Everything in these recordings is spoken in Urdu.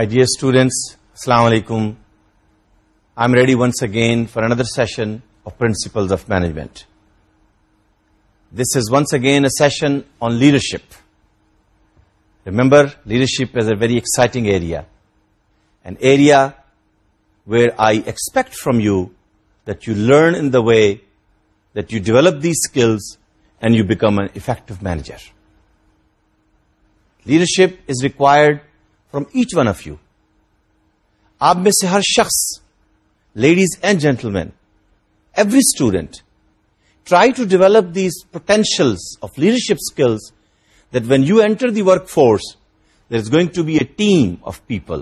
My dear students, Assalamu Alaikum. I'm ready once again for another session of Principles of Management. This is once again a session on leadership. Remember, leadership is a very exciting area, an area where I expect from you that you learn in the way that you develop these skills and you become an effective manager. Leadership is required from each one of you آپ میں سے ہر شخص ladies and gentlemen every student try to develop these potential of leadership skills that when you enter the work force there is going to be a team of people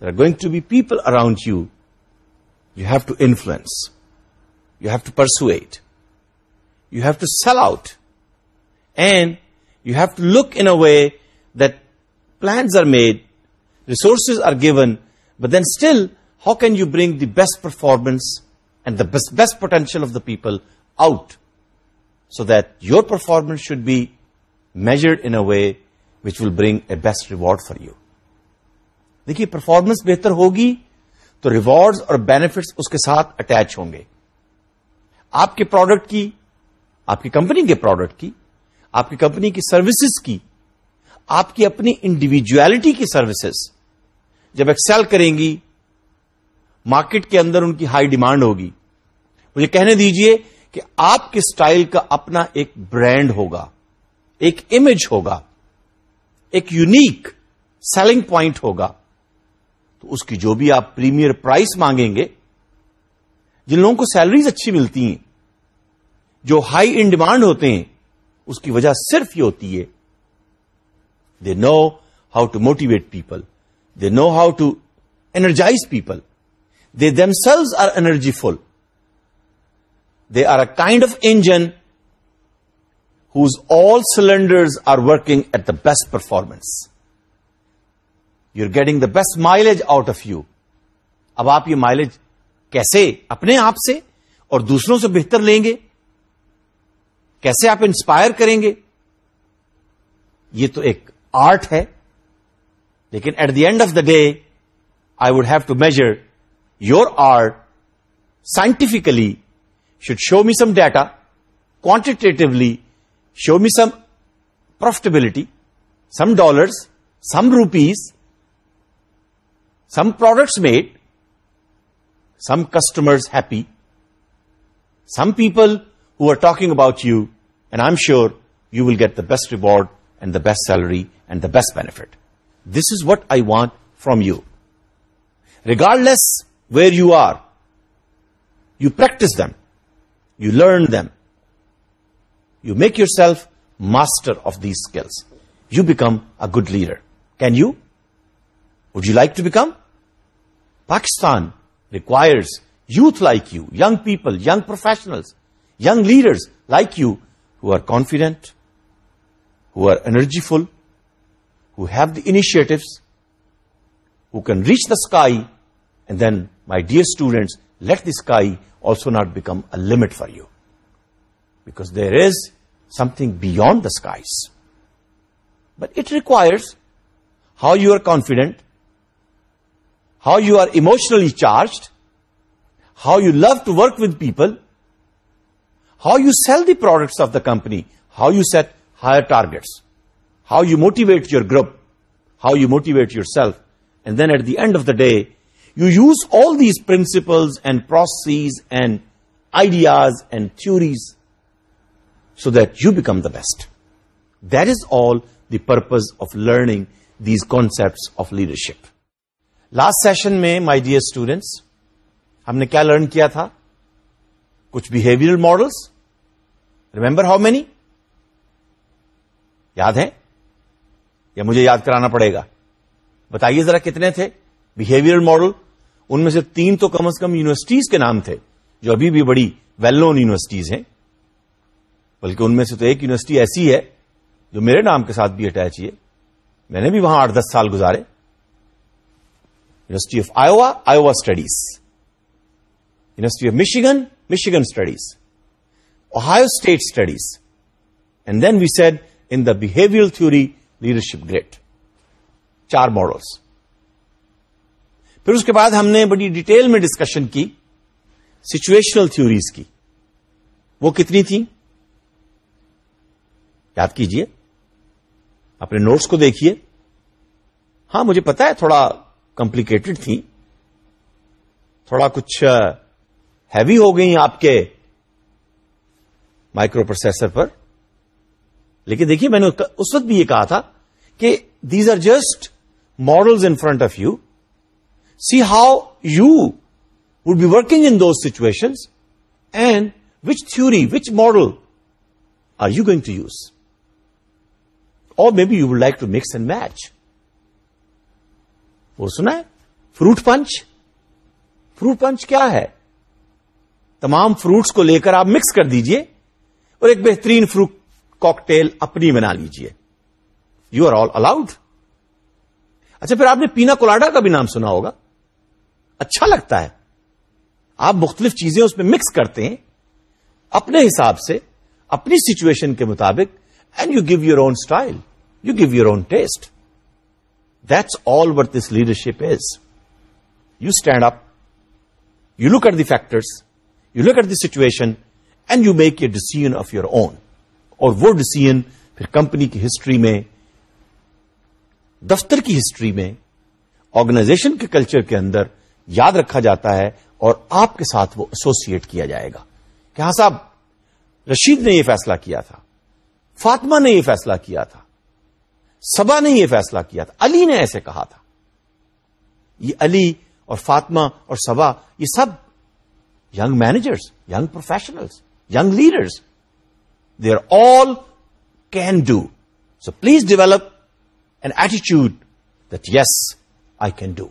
there are going to be people around you you have to influence you have to persuade you have to sell out and you have to look in way that plans are made resources are given but then still how can you bring the best performance and the best potential of the people out so that your performance should be measured in a way which will bring a best reward for you دیکھیے پرفارمنس بہتر ہوگی تو ریوارڈز اور بینیفٹس اس کے ساتھ اٹیچ ہوں گے آپ کے پروڈکٹ کی آپ کی کمپنی کے پروڈکٹ کی آپ کی کمپنی کی سروسز کی آپ کی اپنی انڈیویجویلٹی کی سروسز جب ایکسل کریں گی مارکیٹ کے اندر ان کی ہائی ڈیمانڈ ہوگی مجھے کہنے دیجئے کہ آپ کے سٹائل کا اپنا ایک برانڈ ہوگا ایک امیج ہوگا ایک یونیک سیلنگ پوائنٹ ہوگا تو اس کی جو بھی آپ پریمیئر پرائس مانگیں گے جن لوگوں کو سیلریز اچھی ملتی ہیں جو ہائی ان ڈیمانڈ ہوتے ہیں اس کی وجہ صرف یہ ہوتی ہے they know how to motivate people know how to energise people the themselves are energy full they are a kind of engine whose all cylinders are working at the best performance you getting the best mileage out of you اب آپ یہ مائلج کیسے اپنے آپ سے اور دوسروں سے بہتر لیں گے کیسے آپ انسپائر کریں گے یہ تو ایک آرٹ ہے Lekin at the end of the day, I would have to measure your R scientifically, should show me some data, quantitatively, show me some profitability, some dollars, some rupees, some products made, some customers happy, some people who are talking about you, and I'm sure you will get the best reward and the best salary and the best benefit. This is what I want from you. Regardless where you are, you practice them, you learn them, you make yourself master of these skills. You become a good leader. Can you? Would you like to become? Pakistan requires youth like you, young people, young professionals, young leaders like you who are confident, who are energyful, who have the initiatives, who can reach the sky, and then, my dear students, let the sky also not become a limit for you, because there is something beyond the skies. But it requires how you are confident, how you are emotionally charged, how you love to work with people, how you sell the products of the company, how you set higher targets. How you motivate your group how you motivate yourself and then at the end of the day you use all these principles and processes and ideas and theories so that you become the best that is all the purpose of learning these concept of leadership last session میں مائی ڈیئر اسٹوڈینٹس ہم نے کیا لرن کیا تھا کچھ behaviour models remember how many یاد ہے یا مجھے یاد کرانا پڑے گا بتائیے ذرا کتنے تھے بہیویئر ماڈل ان میں سے تین تو کم از کم یونیورسٹیز کے نام تھے جو ابھی بھی بڑی ویل نون یونیورسٹیز ہیں بلکہ ان میں سے تو ایک یونیورسٹی ایسی ہے جو میرے نام کے ساتھ بھی اٹیچ ہے میں نے بھی وہاں آٹھ دس سال گزارے university of Iowa Iowa studies university of Michigan Michigan studies Ohio state studies and then we said in the behaviour theory leadership great چار ماڈلس پھر اس کے بعد ہم نے بڑی ڈیٹیل میں ڈسکشن کی سچویشنل تھوریز کی وہ کتنی تھیں یاد کیجئے اپنے نوٹس کو دیکھیے ہاں مجھے پتا ہے تھوڑا کمپلیکیٹڈ تھی تھوڑا کچھ ہیوی ہو گئی آپ کے مائکرو پروسیسر پر لیکن دیکھیے میں نے اس وقت بھی یہ کہا تھا کہ these are just models in front of you see how you would be working in those situation and which theory which model are you going to use or be you would like to mix and match وہ سنا ہے فروٹ پنچ فروٹ پنچ کیا ہے تمام فروٹس کو لے کر آپ مکس کر دیجئے اور ایک بہترین فروٹ کاکٹیل اپنی بنا لیجیے یو آر آل الاؤڈ اچھا پھر آپ نے پینا کولاڈا کا بھی نام سنا ہوگا اچھا لگتا ہے آپ مختلف چیزیں اس میں مکس کرتے ہیں اپنے حساب سے اپنی سچویشن کے مطابق and you give your own style you give your own taste that's all what this leadership is you stand up you look at the factors you look at the situation and you make a decision of your own اور وہ ڈسیزن پھر کمپنی کی ہسٹری میں دفتر کی ہسٹری میں آرگنائزیشن کے کلچر کے اندر یاد رکھا جاتا ہے اور آپ کے ساتھ وہ ایسوسیٹ کیا جائے گا کہ ہاں صاحب رشید نے یہ فیصلہ کیا تھا فاطمہ نے یہ فیصلہ کیا تھا سبا نے یہ فیصلہ کیا تھا علی نے ایسے کہا تھا یہ علی اور فاطمہ اور سبا یہ سب یگ managers young professionals young leaders are all can do so please develop an attitude that yes I can do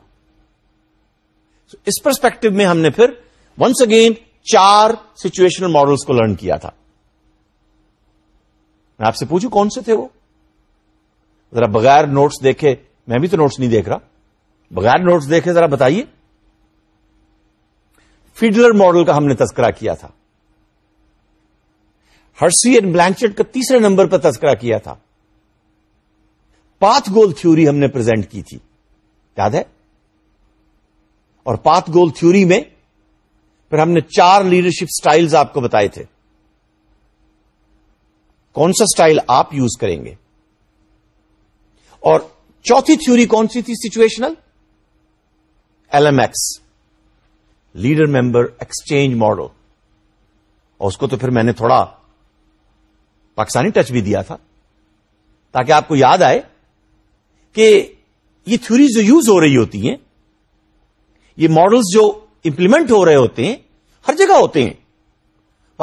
اس پرسپیکٹو میں ہم نے پھر ونس اگین چار سچویشنل ماڈلس کو لرن کیا تھا میں آپ سے پوچھوں کون سے تھے وہ ذرا بغیر نوٹس دیکھے میں بھی تو نوٹس نہیں دیکھ رہا بغیر نوٹس دیکھے ذرا بتائیے فیڈلر ماڈل کا ہم نے تذکرہ کیا تھا ہرسی اینڈ بلینچٹ کا تیسرے نمبر پر تذکرہ کیا تھا پاتھ گول تھیوری ہم نے پرزینٹ کی تھی یاد ہے اور پاتھ گول تھیوری میں پھر ہم نے چار لیڈرشپ سٹائلز آپ کو بتائے تھے کون سا اسٹائل آپ یوز کریں گے اور چوتھی تھیوری کون سی تھی situational L M X leader member exchange model اور اس کو تو پھر میں نے تھوڑا پاکستانی ٹچ بھی دیا تھا تاکہ آپ کو یاد آئے کہ یہ تھیوری جو یوز ہو رہی ہوتی ہیں یہ ماڈلس جو امپلیمنٹ ہو رہے ہوتے ہیں ہر جگہ ہوتے ہیں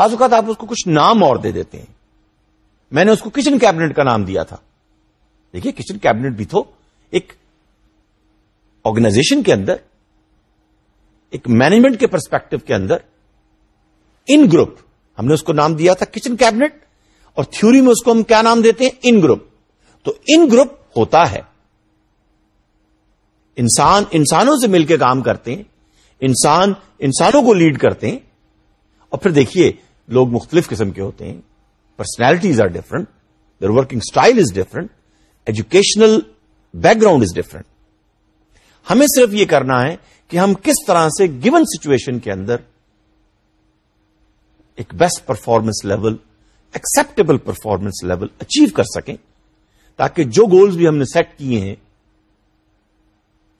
بعض اوقات آپ اس کو کچھ نام اور دے دیتے ہیں میں نے اس کو کچن کیبنیٹ کا نام دیا تھا دیکھیے کچن کیبنیٹ بھی تو ایک آرگنائزیشن کے اندر ایک مینجمنٹ کے پرسپیکٹو کے اندر ان گروپ ہم نے اس کو نام دیا تھا کچن کیبنیٹ اور تھیوری میں اس کو ہم کیا نام دیتے ہیں ان گروپ تو ان گروپ ہوتا ہے انسان انسانوں سے مل کے کام کرتے ہیں انسان انسانوں کو لیڈ کرتے ہیں اور پھر دیکھیے لوگ مختلف قسم کے ہوتے ہیں personalities are different their working style is different educational background is different ہمیں صرف یہ کرنا ہے کہ ہم کس طرح سے گیون سچویشن کے اندر ایک best performance level acceptable performance level achieve کر سکیں تاکہ جو گولز بھی ہم نے سیٹ کیے ہیں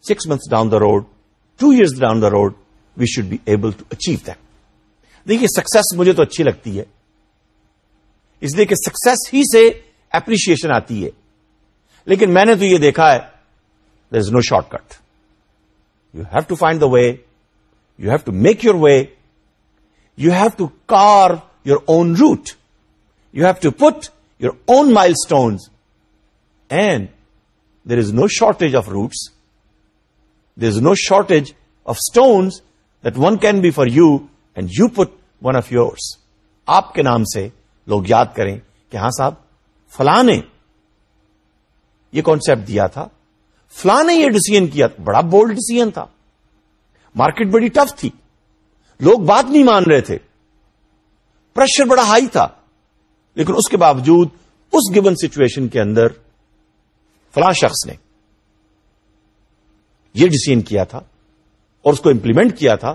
six months down the road two years down the road we should be able to achieve that دیکھیے سکسیس مجھے تو اچھی لگتی ہے اس لیے کہ سکسیس ہی سے اپریشیشن آتی ہے لیکن میں نے تو یہ دیکھا ہے there is no short cut you have to find the way you have to make your way you have to carve your own route you have to put your own milestones and there is no shortage of routes there is no shortage of stones that one can be for you and you put one of yours آپ کے نام سے لوگ یاد کریں کہ ہاں صاحب فلاں نے یہ کانسپٹ دیا تھا فلاں نے یہ ڈسیزن کیا بڑا بولڈ ڈسیزن تھا مارکیٹ بڑی ٹف تھی لوگ بات نہیں مان رہے تھے پریشر بڑا ہائی تھا لیکن اس کے باوجود اس گیون سچویشن کے اندر فلاں شخص نے یہ ڈسیزن کیا تھا اور اس کو امپلیمنٹ کیا تھا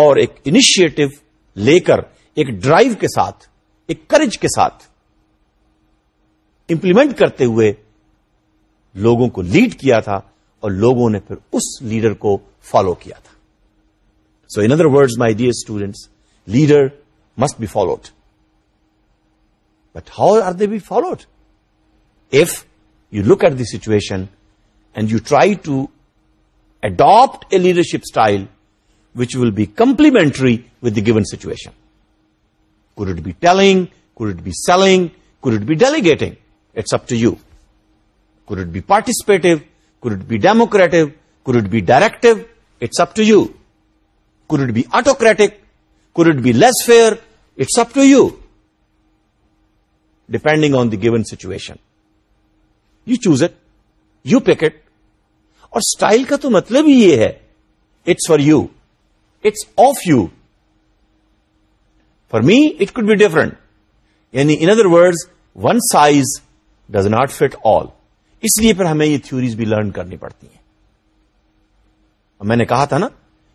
اور ایک انیشیٹو لے کر ایک ڈرائیو کے ساتھ ایک کرج کے ساتھ امپلیمنٹ کرتے ہوئے لوگوں کو لیڈ کیا تھا اور لوگوں نے پھر اس لیڈر کو فالو کیا تھا so in other words my dear students leader must be followed But how are they be followed? If you look at the situation and you try to adopt a leadership style which will be complementary with the given situation. Could it be telling? Could it be selling? Could it be delegating? It's up to you. Could it be participative? Could it be democratic? Could it be directive? It's up to you. Could it be autocratic? Could it be less fair? It's up to you. Depending on the given situation you choose it you pick it اور اسٹائل کا تو مطلب ہی یہ ہے it's for you it's of you for me it could be different یعنی in other words one size does not fit all اس لیے پھر ہمیں یہ تھیوریز بھی لرن کرنی پڑتی ہیں اور میں نے کہا تھا نا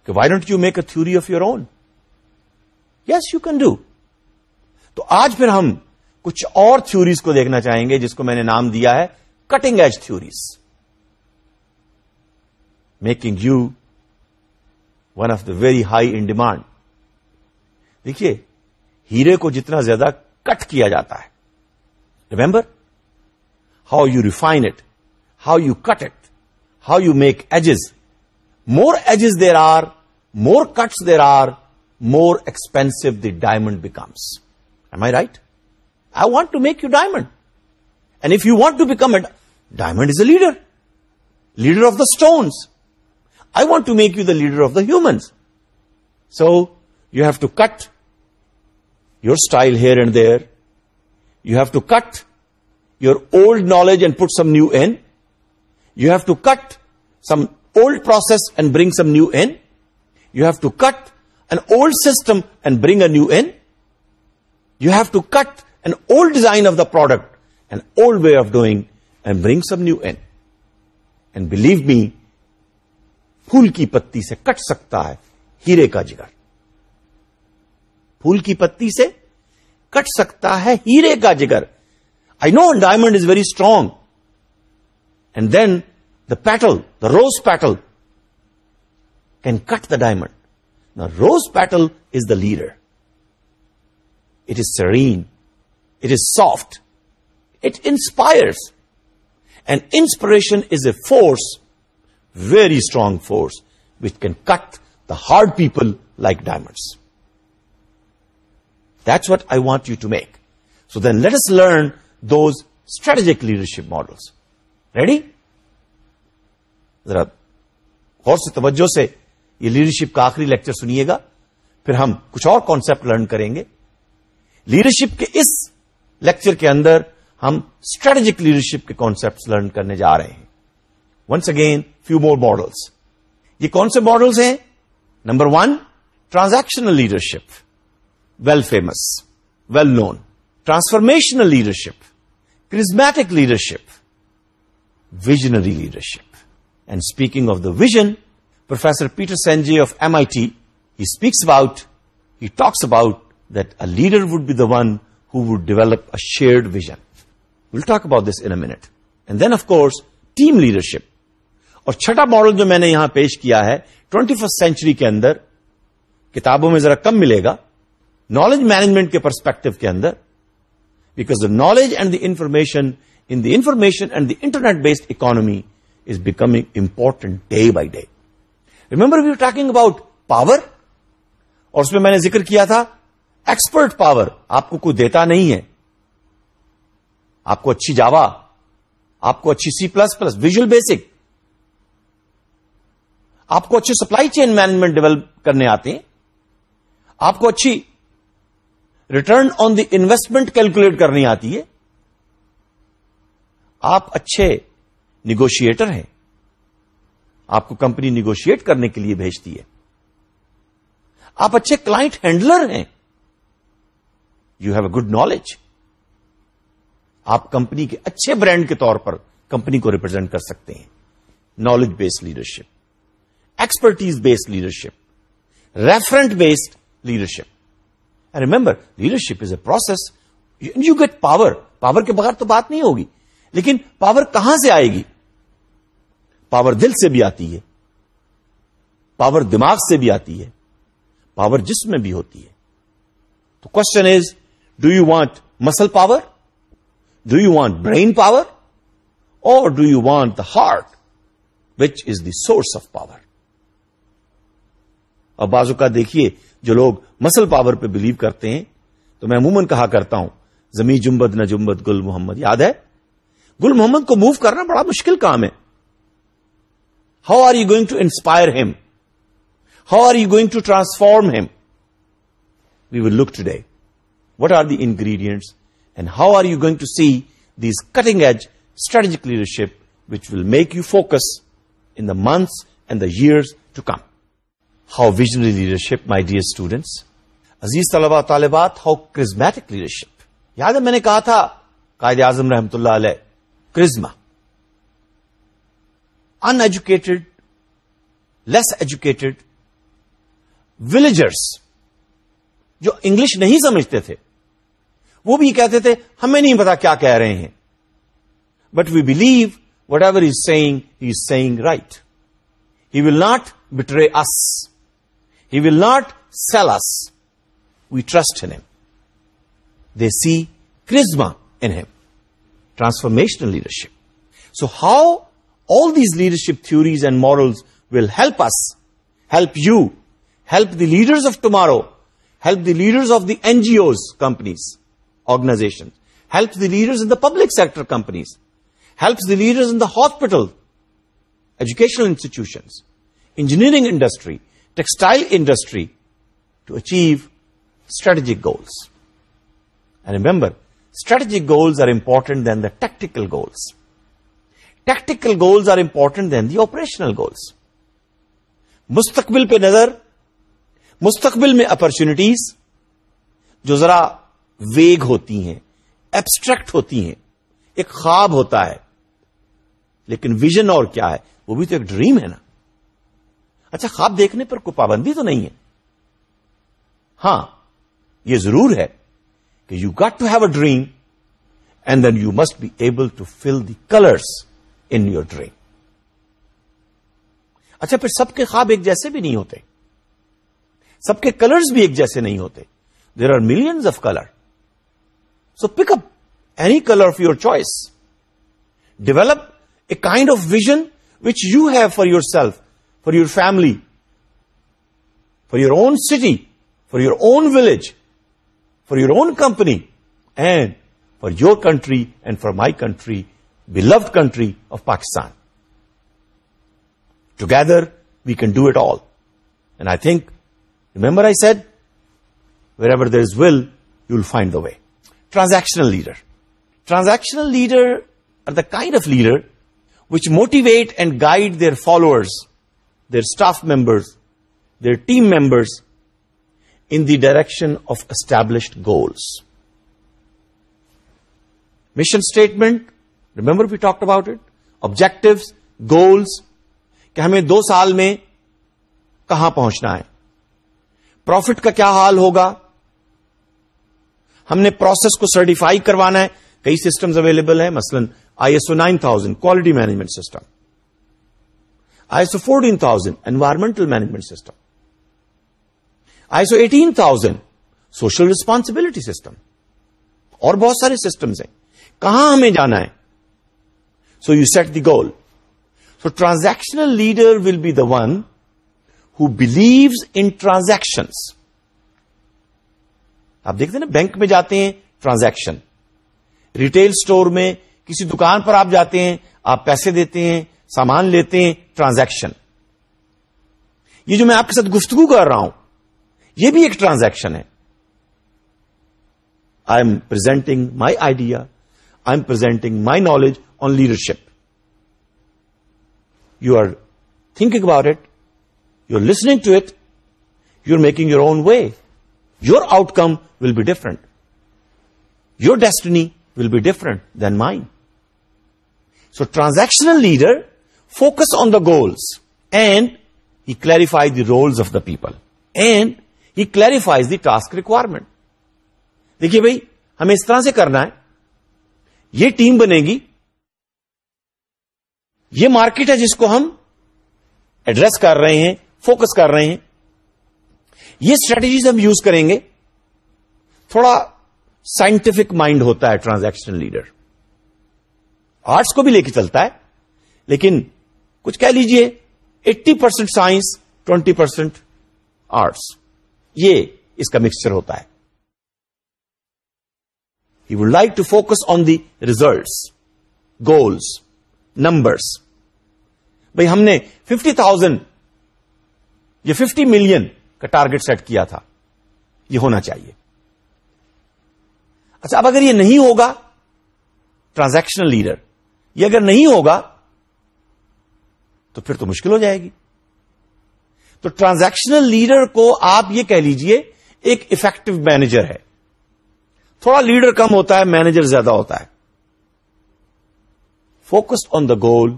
کہ why don't you make a theory of your own yes you can do تو آج پھر ہم کچھ اور تھوریز کو دیکھنا چاہیں گے جس کو میں نے نام دیا ہے cutting edge theories making you one of the very high in demand دیکھیے ہیرے کو جتنا زیادہ کٹ کیا جاتا ہے remember how you refine it how you cut it how you make edges more edges there are more cuts there are more expensive the diamond becomes am I right I want to make you diamond. And if you want to become a diamond is a leader. Leader of the stones. I want to make you the leader of the humans. So you have to cut your style here and there. You have to cut your old knowledge and put some new in. You have to cut some old process and bring some new in. You have to cut an old system and bring a new in. You have to cut old design of the product and old way of doing I urge some new and and believe me پھول کی پتی سے کٹ سکتا ہے ہیرے کا جگر پھول کی پتی سے کٹ سکتا ہے ہیرے کا جگر I know diamond is very strong and then the petal the rose petal can cut the diamond rose petal is the leader it is serene soft it inspires and inspiration is a force very strong force which can cut the hard people like diamonds this what I want you to make so then let's learn those strategic leadership models ready ذرا غور سے توجہ سے یہ لیڈرشپ کا آخری لیکچر سنیے گا پھر ہم کچھ اور کانسپٹ لرن کریں گے لیڈرشپ کے اس لیکچر کے اندر ہم اسٹریٹجک لیڈرشپ کے کانسپٹ لرن کرنے جا رہے ہیں once again few more models یہ کون سے ماڈلس ہیں number one transactional leadership well famous well known transformational leadership charismatic leadership visionary leadership and speaking of the vision professor Peter Senge of M I T he speaks about he talks about that a leader would be the one who would develop a shared vision. We'll talk about this in a minute. And then, of course, team leadership. اور چھٹا ماڈل جو میں نے یہاں پیش کیا ہے ٹوینٹی فرسٹ سینچری کے اندر کتابوں میں ذرا کم ملے گا نالج مینجمنٹ کے پرسپیکٹو کے اندر because the knowledge and the information in the information and the internet based economy is becoming important day by day remember we've talking about power اور اس میں میں نے ذکر کیا تھا ایکسپرٹ پاور آپ کو کوئی دیتا نہیں ہے آپ کو اچھی جاوا آپ کو اچھی C plus plus visual basic آپ کو اچھی سپلائی چین مینجمنٹ ڈیولپ کرنے آتے ہیں آپ کو اچھی return on the investment calculate کرنی آتی ہے آپ اچھے نیگوشیٹر ہیں آپ کو کمپنی نیگوشیٹ کرنے کے لیے بھیجتی ہے آپ اچھے کلائنٹ ہینڈلر ہیں you have a good knowledge آپ کمپنی کے اچھے برانڈ کے طور پر کمپنی کو ریپرزینٹ کر سکتے ہیں knowledge based leadership expertise based leadership referent based leadership remember leadership is a process you get power power کے بغیر تو بات نہیں ہوگی لیکن پاور کہاں سے آئے گی پاور دل سے بھی آتی ہے پاور دماغ سے بھی آتی ہے پاور جسم میں بھی ہوتی ہے تو question is do you want muscle power do you want brain power اور do you want the heart which is the source of power اور بازو کا دیکھیے جو لوگ مسل پاور پہ بلیو کرتے ہیں تو میں عموماً کہا کرتا ہوں زمین جمبد نہ جمبد گل محمد یاد ہے گل محمد کو موو کرنا بڑا مشکل کام ہے how are you going to inspire ham how are you going to transform ham we will look today what are the ingredients and how are you going to see these cutting edge strategic leadership which will make you focus in the months and the years to come how visionary leadership my dear students عزیز طلبہ طالبات ہاؤ کرزمیٹک لیڈرشپ یاد ہے میں نے کہا تھا قائد اعظم رحمت اللہ علیہ charisma uneducated less educated villagers جو انگلش نہیں سمجھتے تھے وہ بھی کہتے تھے ہمیں نہیں پتا کیا کہہ رہے ہیں but we believe whatever is saying is is right he will not betray us he will not sell us we trust in him they see charisma in him transformational leadership so how all these leadership theories and models will help us help you help the leaders of tomorrow help the leaders of the N G Os companies ائزیشن helps دیڈرز in the public sector companies helps دیڈرز in the hospital educational institution engineering industry textile industry to achieve strategic goals remember strategic goals are important than the tactical goals tactical goals are important than the operational goals مستقبل پہ نظر مستقبل میں اپرچونٹیز جو ذرا ویگ ہوتی ہیں ایبسٹریکٹ ہوتی ہیں ایک خواب ہوتا ہے لیکن ویژن اور کیا ہے وہ بھی تو ایک ڈریم ہے نا اچھا خواب دیکھنے پر کوئی پابندی تو نہیں ہے ہاں یہ ضرور ہے کہ you got to have a dream and then you must be able to fill the colours in your dream اچھا پھر سب کے خواب ایک جیسے بھی نہیں ہوتے سب کے کلرز بھی ایک جیسے نہیں ہوتے there are millions of colour So pick up any color of your choice. Develop a kind of vision which you have for yourself, for your family, for your own city, for your own village, for your own company, and for your country and for my country, beloved country of Pakistan. Together, we can do it all. And I think, remember I said, wherever there is will, you will find the way. شنل leader transactional leader are the kind of leader which motivate and guide their followers their staff members their team members in the direction of established goals mission statement remember بھی talk about it objective goals کہ ہمیں دو سال میں کہاں پہنچنا ہے پروفٹ کا کیا حال ہوگا ہم نے پروسیس کو سرٹیفائی کروانا ہے کئی سسٹمز اویلیبل ہیں مثلا I S O nine thousand quality management system I S O fourteen thousand environmental management system I S O eighteen thousand social responsibility system اور بہت سارے سسٹمز ہیں کہاں ہمیں جانا ہے so you set the goal so transactional leader will be the one who believes in transactions آپ دیکھتے ہیں نا بینک میں جاتے ہیں ٹرانزیکشن ریٹیل اسٹور میں کسی دکان پر آپ جاتے ہیں آپ پیسے دیتے ہیں سامان لیتے ہیں ٹرانزیکشن یہ جو میں آپ کے ساتھ گفتگو کر رہا ہوں یہ بھی ایک ٹرانزیکشن ہے I am presenting my idea I am presenting my knowledge on leadership you are thinking about it you are listening to it you are making your own way your outcome be different your destiny will be different than my so transactional leader focus on the goals and he clarify the roles of the people and he clarifies the task requirement دیکھیے بھائی ہمیں اس طرح سے کرنا ہے یہ ٹیم بنے گی یہ مارکیٹ ہے جس کو ہم ایڈریس کر رہے ہیں فوکس کر رہے ہیں یہ اسٹریٹجیز ہم یوز کریں گے تھوڑا سائنٹفک مائنڈ ہوتا ہے ٹرانزیکشن لیڈر آرٹس کو بھی لے کے چلتا ہے لیکن کچھ کہہ لیجئے eighty percent science twenty percent arts یہ اس کا مکسچر ہوتا ہے he would like to focus on the results goals numbers بھائی ہم نے ففٹی تھاؤزینڈ یا ففٹی ملین کا ٹارگٹ سیٹ کیا تھا یہ ہونا چاہیے اچھا اب اگر یہ نہیں ہوگا ٹرانزیکشنل لیڈر یہ اگر نہیں ہوگا تو پھر تو مشکل ہو جائے گی تو ٹرانزیکشنل لیڈر کو آپ یہ کہہ لیجئے ایک افیکٹو مینیجر ہے تھوڑا لیڈر کم ہوتا ہے مینیجر زیادہ ہوتا ہے focused on the goal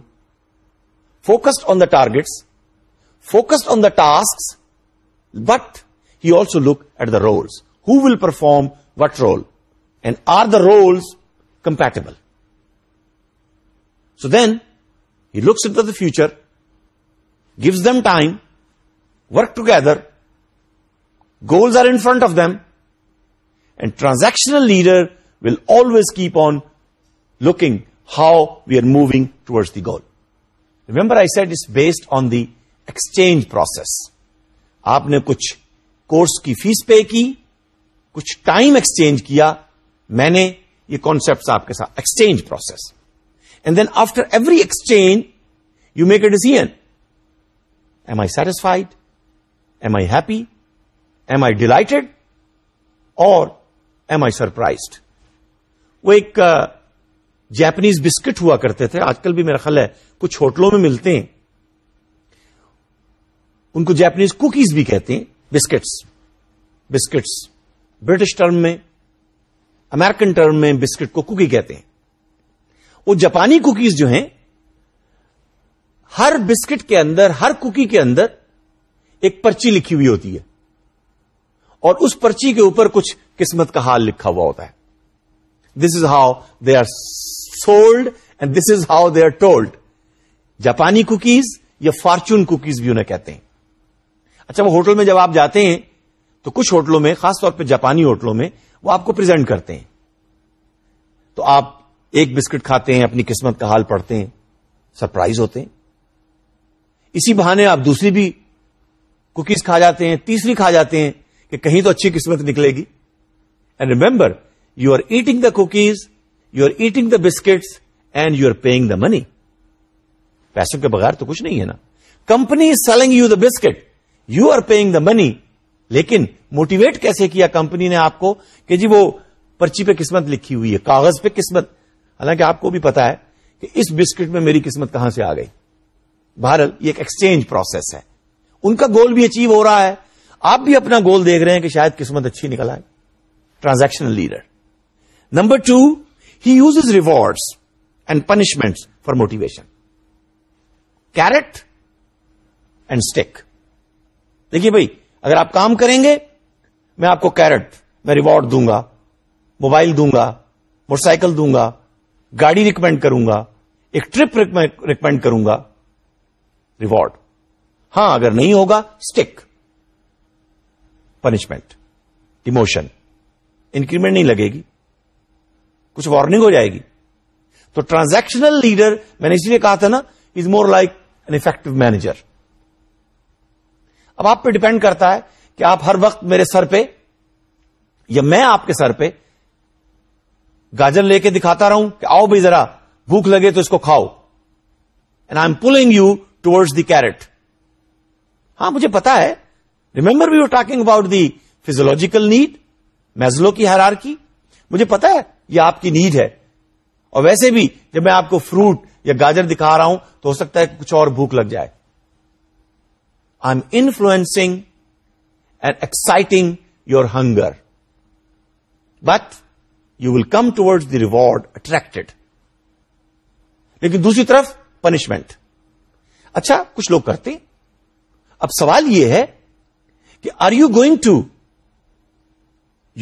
focused on the targets focused on the task but he also look at the roles who will perform what role and are the roles compatible so then he looks at the future gives them time work together goals are in front of them and transactional leader will always keep on looking how we are moving towards the goal remember I set is based on the exchange process آپ نے کچھ کورس کی فیس پے کی کچھ ٹائم ایکسچینج کیا میں نے یہ کانسپٹ آپ کے ساتھ exchange process and then after every exchange you make a decision am I satisfied am I happy am I delighted اور ایم آئی سرپرائزڈ وہ ایک جیپنیز بسکٹ ہوا کرتے تھے آج کل بھی میرا خیال ہے کچھ ہوٹلوں میں ملتے ہیں ان کو جیپنیز کوکیز بھی کہتے ہیں بسکٹس بسکٹس برٹش ٹرم میں امیرکن ٹرم میں بسکٹ کو کوکی کہتے ہیں وہ جاپانی کوکیز جو ہیں ہر بسکٹ کے اندر ہر کوکی کے اندر ایک پرچی لکھی ہوئی ہوتی ہے اور اس پرچی کے اوپر کچھ قسمت کا حال لکھا ہوا ہوتا ہے this is how they are sold and this is how they are told جاپانی کوکیز یا فارچون کوکیز بھی انہیں کہتے ہیں اچھا وہ ہوٹل میں جب آپ جاتے ہیں تو کچھ ہوٹلوں میں خاص طور پہ جاپانی ہوٹلوں میں وہ آپ کو پرزینٹ کرتے ہیں تو آپ ایک بسکٹ کھاتے ہیں اپنی قسمت کا حال پڑھتے ہیں سرپرائز ہوتے ہیں اسی بہانے آپ دوسری بھی کوکیز کھا جاتے ہیں تیسری کھا جاتے ہیں کہ کہیں تو اچھی قسمت نکلے گی and remember you are eating the cookies you are eating the biscuits and you are paying the money پیسوں کے بغیر تو کچھ نہیں ہے نا company is selling you the biscuit you are paying the money لیکن موٹیویٹ کیسے کیا کمپنی نے آپ کو کہ جی وہ پرچی پہ قسمت لکھی ہوئی ہے کاغذ پہ قسمت حالانکہ آپ کو بھی پتا ہے کہ اس بسکٹ میں میری قسمت کہاں سے آ گئی بہرحال یہ ایک ایکسچینج پروسیس ہے ان کا گول بھی اچیو ہو رہا ہے آپ بھی اپنا گول دیکھ رہے ہیں کہ شاید قسمت اچھی نکل آئے transaction leader number two he uses rewards and punishments for motivation carrot and stick دیکھیے بھائی اگر آپ کام کریں گے میں آپ کو کیرٹ میں ریوارڈ دوں گا موبائل دوں گا موٹر سائیکل دوں گا گاڑی ریکمینڈ کروں گا ایک ٹرپ ریکمینڈ کروں گا ریوارڈ ہاں اگر نہیں ہوگا اسٹک پنشمنٹ ایموشن انکریمنٹ نہیں لگے گی کچھ وارننگ ہو جائے گی تو ٹرانزیکشنل لیڈر میں نے اس لیے کہا تھا نا is more like an effective manager اب آپ پہ ڈیپینڈ کرتا ہے کہ آپ ہر وقت میرے سر پہ یا میں آپ کے سر پہ گاجر لے کے دکھاتا رہا ہوں کہ آؤ بھائی ذرا بھوک لگے تو اس کو کھاؤ and I am pulling you towards the carrot ہاں مجھے پتا ہے ریمبر بھی you talking about the physiological need Maslow کی ہرار کی مجھے پتا ہے یہ آپ کی نیڈ ہے اور ویسے بھی جب میں آپ کو فروٹ یا گاجر دکھا رہا ہوں تو ہو سکتا ہے کچھ اور بھوک لگ جائے am influencing and exciting your hunger but you will come towards the reward attracted لیکن دوسری طرف پنشمنٹ اچھا کچھ لوگ کرتے اب سوال یہ ہے کہ are you going to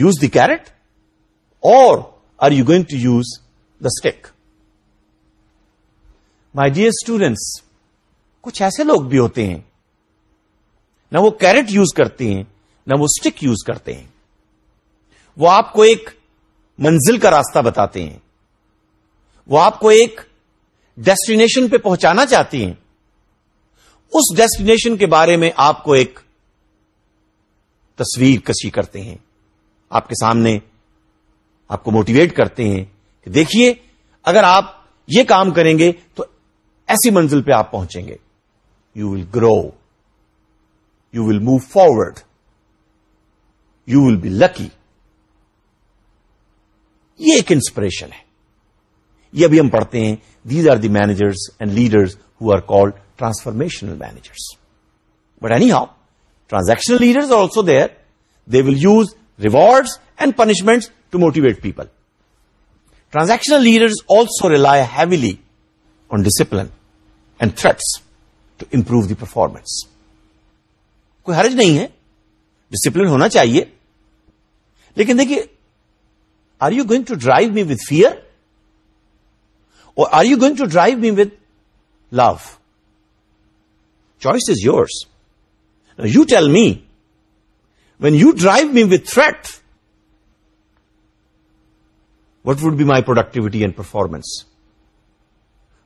use the carrot اور are you going to use the stick my dear students کچھ ایسے لوگ بھی ہوتے ہیں نہ وہ کیرٹ یوز کرتے ہیں نہ وہ اسٹک یوز کرتے ہیں وہ آپ کو ایک منزل کا راستہ بتاتے ہیں وہ آپ کو ایک ڈیسٹینیشن پہ پہنچانا چاہتی ہیں اس ڈیسٹینیشن کے بارے میں آپ کو ایک تصویر کشی کرتے ہیں آپ کے سامنے آپ کو موٹیویٹ کرتے ہیں کہ دیکھیے اگر آپ یہ کام کریں گے تو ایسی منزل پہ آپ پہنچیں گے you will grow will move forward you will be lucky یہ ایک انسپریشن ہے یہ ابھی ہم پڑھتے ہیں these are the managers and leaders who are call transformational managers but anyhow transactional are also there they will use rewards and punishment to motivate people transactional leaders also rely heavily on discipline and threats to improve the performance کوئی حرج نہیں ہے ڈسپلن ہونا چاہیے لیکن دیکھیے are you going to drive me with fear اور are you going to drive me with love choice is yours you tell me when you drive me with threat what would be my productivity and performance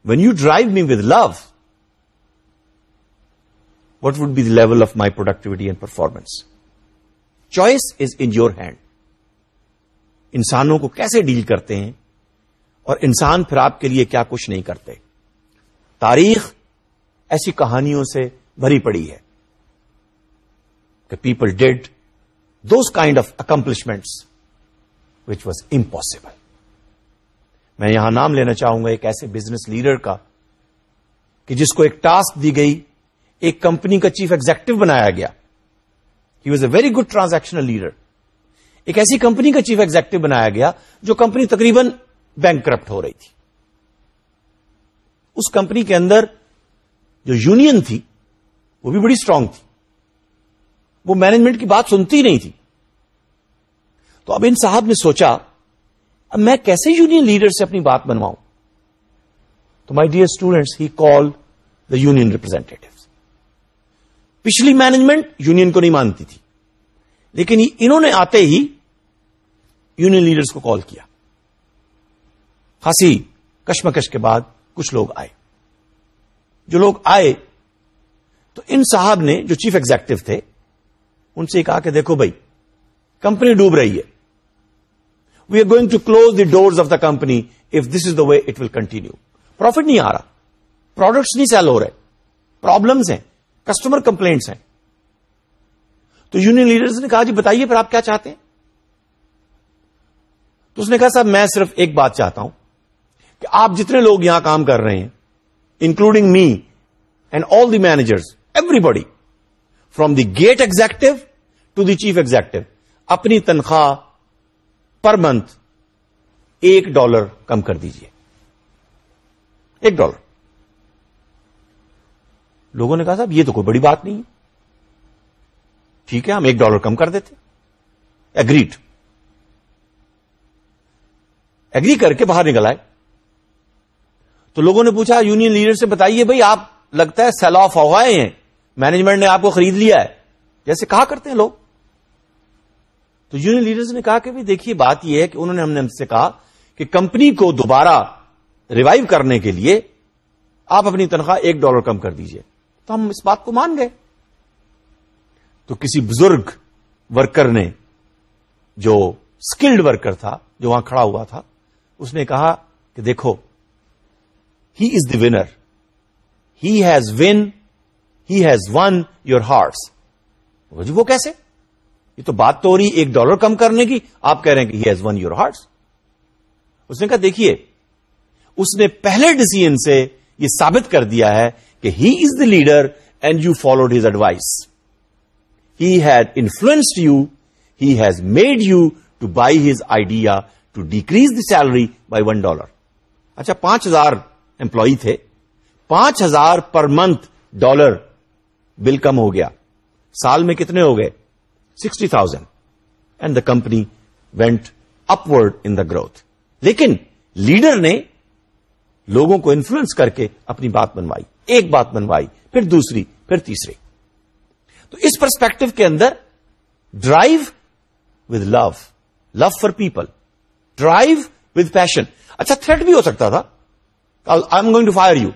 when you drive me with love what would be level of my productivity and performance choice is your hand انسانوں کو کیسے ڈیل کرتے ہیں اور انسان پھر آپ کے لیے کیا کچھ نہیں کرتے تاریخ ایسی کہانیوں سے بھری پڑی ہے کہ people did those kind of accomplishments which was impossible میں یہاں نام لینا چاہوں گا ایک ایسے بزنس لیڈر کا کہ جس کو ایک ٹاسک دی گئی ایک کمپنی کا چیف ایگزیکٹو بنایا گیا he was a very good transactional leader ایک ایسی کمپنی کا چیف ایگزیکٹو بنایا گیا جو کمپنی تقریباً بینک کرپٹ ہو رہی تھی اس کمپنی کے اندر جو یونین تھی وہ بھی بڑی اسٹرانگ تھی وہ مینجمنٹ کی بات سنتی نہیں تھی تو اب ان صاحب نے سوچا اب میں کیسے یونین لیڈر سے اپنی بات بنواؤں تو my dear students he call the union representative پچھلی مینجمنٹ یونین کو نہیں مانتی تھی لیکن انہوں نے آتے ہی یونین لیڈرز کو کال کیا خاصی کشمکش کے بعد کچھ لوگ آئے جو لوگ آئے تو ان صاحب نے جو چیف ایگزیکٹو تھے ان سے کہا کہ دیکھو بھائی کمپنی ڈوب رہی ہے we are going to close the doors of the company if this is the way it will continue profit نہیں آ رہا پروڈکٹس نہیں سیل ہو رہے پرابلمس ہیں کسٹمر کمپلینٹس ہیں تو یونین لیڈرز نے کہا جی بتائیے پھر آپ کیا چاہتے ہیں تو اس نے کہا صاحب میں صرف ایک بات چاہتا ہوں کہ آپ جتنے لوگ یہاں کام کر رہے ہیں including me and all the managers everybody from the gate executive to the chief executive اپنی تنخواہ پر منتھ ایک ڈالر کم کر دیجیے ایک ڈالر لوگوں نے کہا صاحب یہ تو کوئی بڑی بات نہیں ہے ٹھیک ہے ہم ایک ڈالر کم کر دیتے اگریڈ ایگری کر کے باہر نکل آئے تو لوگوں نے پوچھا یونین لیڈر سے بتائیے بھائی آپ لگتا ہے سیل آف اوائے ہیں مینجمنٹ نے آپ کو خرید لیا ہے جیسے کہا کرتے ہیں لوگ تو یونین لیڈر نے کہا کہ دیکھیے بات یہ ہے کہ انہوں نے ہم نے ہم سے کہا کہ کمپنی کو دوبارہ ریوائو کرنے کے لیے آپ اپنی تنخواہ ایک ڈالر کم کر دیجیے تو ہم اس بات کو مان گئے تو کسی بزرگ ورکر نے جو اسکلڈ ورکر تھا جو وہاں کھڑا ہوا تھا اس نے کہا کہ دیکھو he is the winner he has won he has won your hearts وہ کیسے یہ تو بات تو ہو رہی ایک ڈالر کم کرنے کی آپ کہہ رہے ہیں کہ ہیز ون یور ہارٹس اس نے کہا دیکھیے اس نے پہلے ڈسیزن سے یہ ثابت کر دیا ہے کہ he is the leader and you followed his advice he had influenced you he has made you to buy his idea to decrease the salary by one dollar اچھا پانچ ہزار امپلائی تھے پانچ ہزار پر منتھ ڈالر بل کم ہو گیا سال میں کتنے ہو گئے sixty thousand and the company went upward in the growth لیکن لیڈر نے لوگوں کو انفلوئنس کر کے اپنی بات بنوائی ایک بات بنوائی پھر دوسری پھر تیسری تو اس پرسپیکٹو کے اندر drive with love love for people drive with passion اچھا تھریٹ بھی ہو سکتا تھا آئی am going to fire you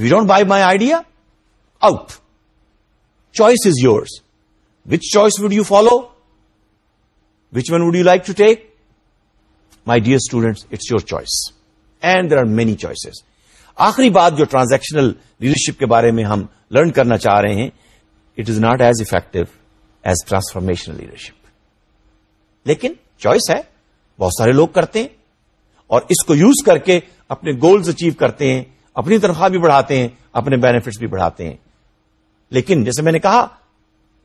you don't buy my idea out choice is yours which choice would you follow which one would you like to take my dear student it's your choice and there are many choices آخری بات جو ٹرانزیکشنل لیڈرشپ کے بارے میں ہم لرن کرنا چاہ رہے ہیں it is not as effective as transformational leadership لیکن چوائس ہے بہت سارے لوگ کرتے ہیں اور اس کو یوز کر کے اپنے گولز اچیو کرتے ہیں اپنی تنخواہ بھی بڑھاتے ہیں اپنے بینیفٹس بھی بڑھاتے ہیں لیکن جیسے میں نے کہا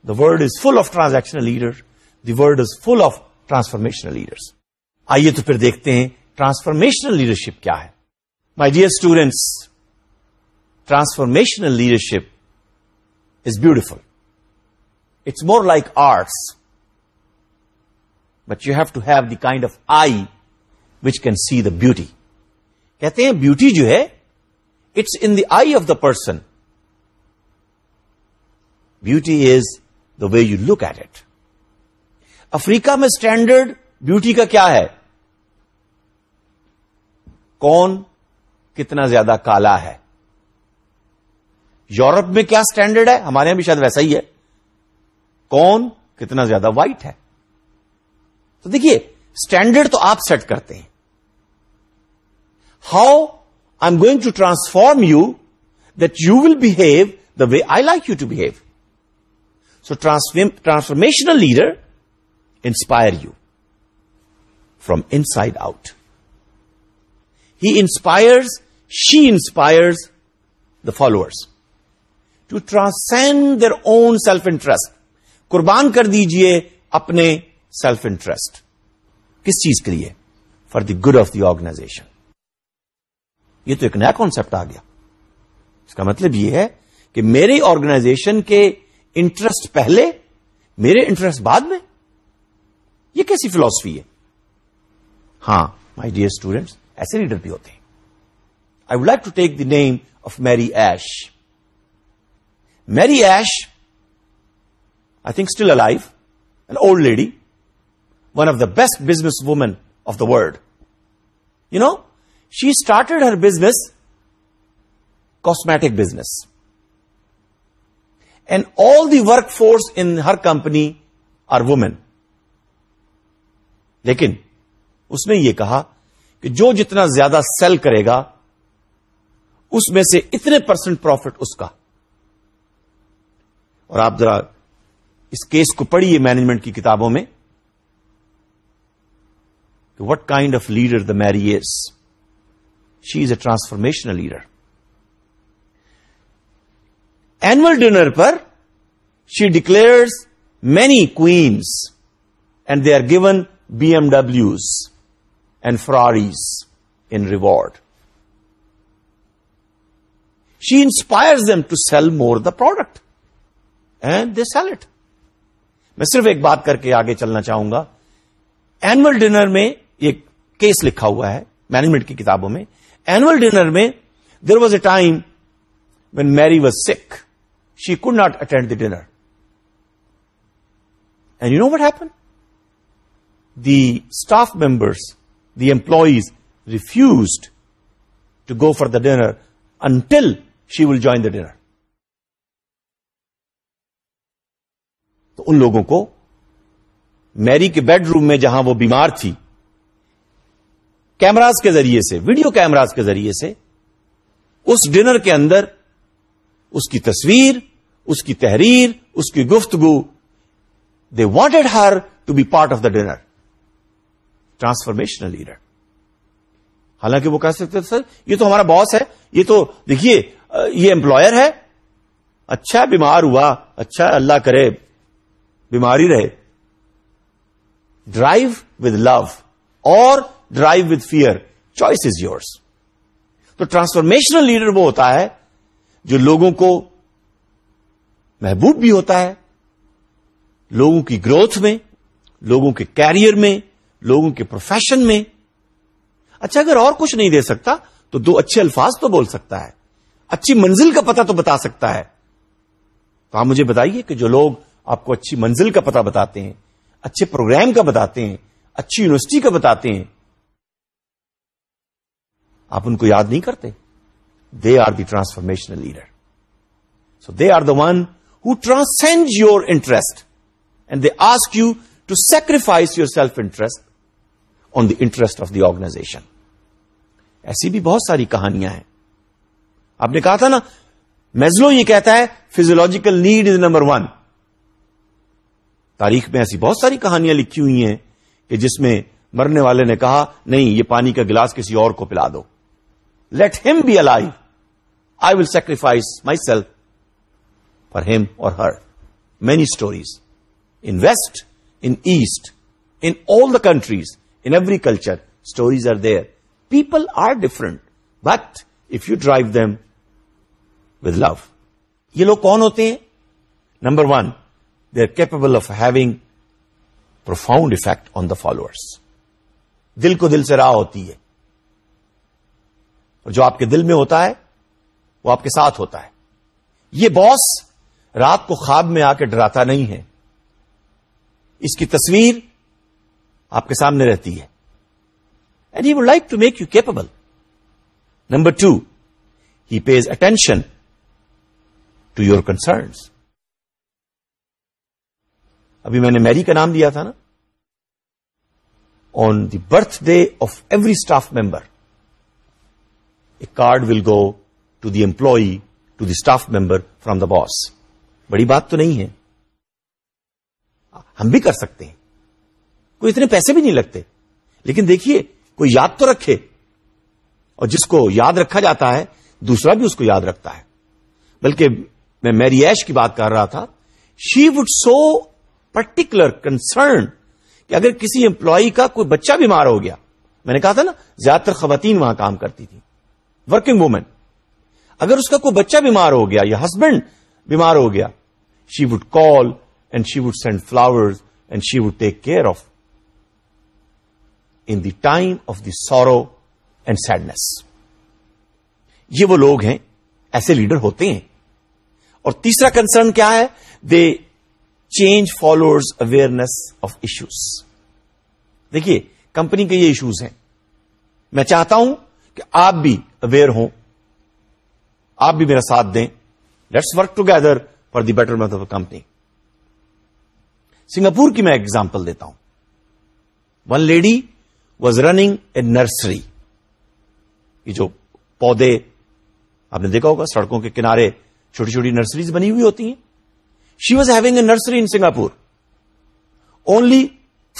the world is full of transactional leader the world is full of transformational leaders آئیے تو پھر دیکھتے ہیں ٹرانسفارمیشنل لیڈرشپ کیا ہے dear students transformational leadership is beautiful it's more like arts but you have to have the kind of eye which can see the be beauty کہتے ہیں بیوٹی جو ہے it's in the eye of the person beauty is the way you look at at افریقہ میں اسٹینڈرڈ بیوٹی کا کیا ہے کون کتنا زیادہ کالا ہے یورپ میں کیا اسٹینڈرڈ ہے ہمارے یہاں بھی شاید ویسا ہی ہے کون کتنا زیادہ وائٹ ہے تو دیکھیے اسٹینڈرڈ تو آپ سیٹ کرتے ہیں how I am going to transform you that you will behave the way I like you to behave so transformational leader inspire you from inside out he inspires she inspires the followers to transcend their own self interest قربان کر دیجئے اپنے سیلف انٹرسٹ کس چیز کے لیے for the good of the organization یہ تو ایک نیا کانسیپٹ آ گیا اس کا مطلب یہ ہے کہ میرے آرگنائزیشن کے انٹرسٹ پہلے میرے انٹرسٹ بعد میں یہ کیسی فلوسفی ہے ہاں مائی ڈیئر اسٹوڈینٹس ایسے لیڈر بھی ہوتے ہیں would like to take the name of Mary Ash Mary Ash I think still alive an old lady one of the best business women of the world you know she started her business cosmetic business and all the work force in her company are women لیکن اس نے یہ کہا کہ جو جتنا زیادہ سیل کرے گا اس میں سے اتنے پرسنٹ پروفٹ اس کا اور آپ ذرا اس کیس کو پڑھیے مینجمنٹ کی کتابوں میں what kind of leader the میریئرس she is a transformational leader annual dinner پر she declares many and they are given B M ڈبلوز and Ferraris in reward she inspires them to sell more the product and the sell it میں صرف ایک بات کر کے آگے چلنا چاہوں گا اینول ڈنر میں ایک کیس لکھا ہوا ہے مینجمنٹ کی کتابوں میں اینول ڈنر میں there was a time when Mary was sick she could not attend the dinner and you know what happen the staff members the employees refused to go for the dinner until she will join the dinner تو ان لوگوں کو میری کے بیڈ روم میں جہاں وہ بیمار تھی کیمراز کے ذریعے سے ویڈیو کیمراز کے ذریعے سے اس ڈنر کے اندر اس کی تصویر اس کی تحریر اس کی گفتگو they wanted her to be part of the dinner transformational leader حالانکہ وہ کہہ سکتے سر یہ تو ہمارا باس ہے یہ تو دیکھیے یہ امپلائر ہے اچھا بیمار ہوا اچھا اللہ کرے بیماری رہے ڈرائیو ود لو اور drive with fear choice is yours تو ٹرانسفارمیشنل لیڈر وہ ہوتا ہے جو لوگوں کو محبوب بھی ہوتا ہے لوگوں کی گروتھ میں لوگوں کے کیریئر میں لوگوں کے پروفیشن میں اچھا اگر اور کچھ نہیں دے سکتا تو دو اچھے الفاظ تو بول سکتا ہے اچھی منزل کا پتہ تو بتا سکتا ہے تو آپ مجھے بتائیے کہ جو لوگ آپ کو اچھی منزل کا پتہ بتاتے ہیں اچھے پروگرام کا بتاتے ہیں اچھی یونیورسٹی کا بتاتے ہیں آپ ان کو یاد نہیں کرتے they are the transformational leader so they are the one who transcend your interest and they ask you to sacrifice your self interest on the interest of the organization ایسی بھی بہت ساری کہانیاں ہیں آپ نے کہا تھا نا میزلو یہ کہتا ہے physiological need is number one تاریخ میں ایسی بہت ساری کہانیاں لکھی ہوئی ہیں کہ جس میں مرنے والے نے کہا نہیں یہ پانی کا گلاس کسی اور کو پلا دو let him be a life I will sacrifice my self for him اور her many stories in west in east in all the countries in every culture stories are there people are different but if you drive them with love یہ لوگ کون ہوتے ہیں number one they are capable of having profound effect on the followers دل کو دل سے راہ ہوتی ہے اور جو آپ کے دل میں ہوتا ہے وہ آپ کے ساتھ ہوتا ہے یہ باس رات کو خواب میں آ کے ڈراتا نہیں ہے اس کی تصویر آپ کے سامنے رہتی ہے and he would like to make you capable number two he pays attention to your concerns ابھی میں نے میری کا نام دیا تھا نا on the birthday of every staff member a card will go to the employee to the staff member from the boss بڑی بات تو نہیں ہے ہم بھی کر سکتے ہیں کوئی اتنے پیسے بھی نہیں لگتے لیکن دیکھیے کوئی یاد تو رکھے اور جس کو یاد رکھا جاتا ہے دوسرا بھی اس کو یاد رکھتا ہے بلکہ میری ایش کی بات کر رہا تھا she would show particular concern کہ اگر کسی امپلائی کا کوئی بچہ بیمار ہو گیا میں نے کہا تھا نا زیادہ تر خواتین وہاں کام کرتی تھی ورکنگ وومن اگر اس کا کوئی بچہ بیمار ہو گیا یا ہسبینڈ بیمار ہو گیا she would call and she would send flower and she would take care of in the time of the sorrow and sadness یہ وہ لوگ ہیں ایسے لیڈر ہوتے ہیں اور تیسرا کنسرن کیا ہے they change followers awareness of issues دیکھیے کمپنی کے یہ ایشوز ہیں میں چاہتا ہوں کہ آپ بھی اویئر ہوں آپ بھی میرا ساتھ دیں let's work together for the betterment of company Singapore کی میں ایگزامپل دیتا ہوں one lady was running a nursery یہ جو پودے آپ نے دیکھا ہوگا سڑکوں کے کنارے چھوٹی چھوٹی نرسریز بنی ہوئی ہوتی ہیں she was having a nursery in Singapore only